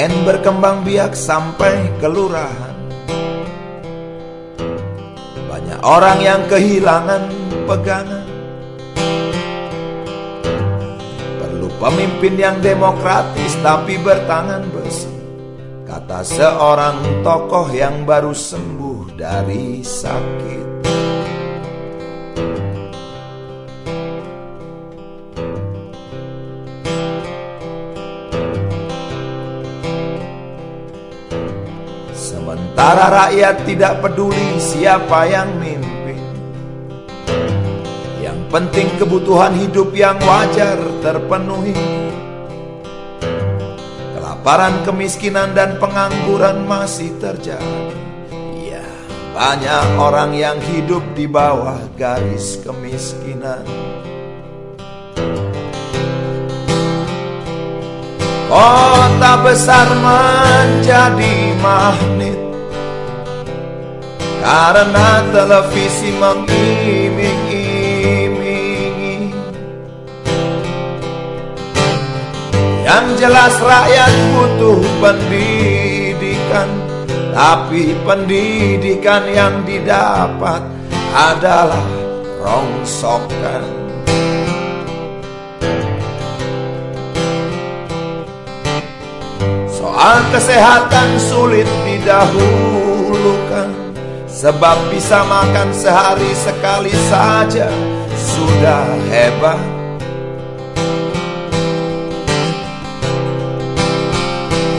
KKN berkembang biak sampai kelurahan. Banyak orang yang kehilangan pegangan. Perlu pemimpin yang demokratis tapi bertangan besi Kata seorang tokoh yang baru sembuh dari sakit Sementara rakyat tidak peduli siapa yang mimpin. Yang penting kebutuhan hidup yang wajar terpenuhi. Kelaparan, kemiskinan dan pengangguran masih terjadi. Ya, banyak orang yang hidup di bawah garis kemiskinan. Kota besar menjadi magnet Karena televisi mengiming-imingi. Yang jelas rakyat butuh pendidikan. Tapi pendidikan yang didapat adalah rongsokan Soal kesehatan sulit didahulukan. Sebab bisa makan sehari sekali saja Sudah hebat.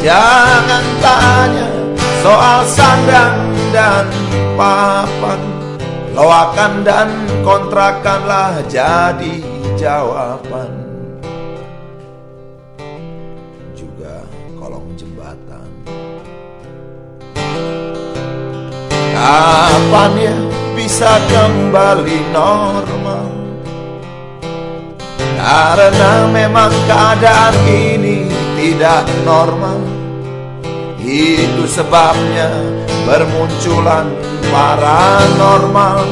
Jangan tanya soal sandang dan papan. Loakan dan kontrakanlah jadi jawaban jembatan Kapan ya bisa kembali normal? Karena memang keadaan ini tidak normal. Itu sebabnya bermunculan paranormal.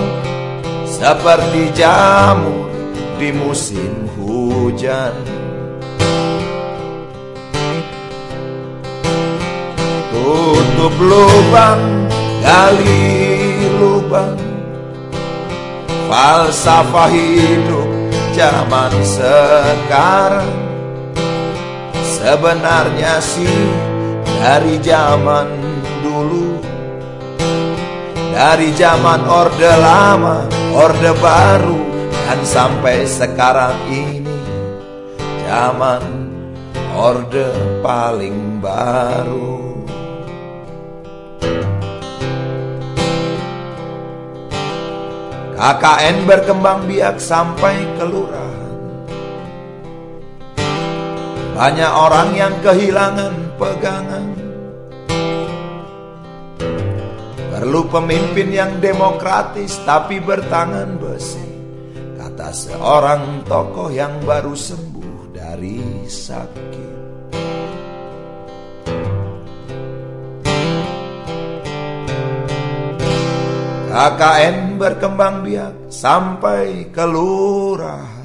Seperti jamur di musim hujan Tutup lubang, gali lubang. Falsafah hidup zaman sekarang. Sebenarnya sih dari zaman dulu. Dari zaman orde lama, orde baru Dan sampai sekarang ini. Zaman orde paling baru KKN berkembang biak sampai kelurahan Banyak orang yang kehilangan pegangan. Perlu pemimpin yang demokratis tapi bertangan besi. Kata seorang tokoh yang baru sembuh dari sakit KKN berkembang biak sampai kelurahan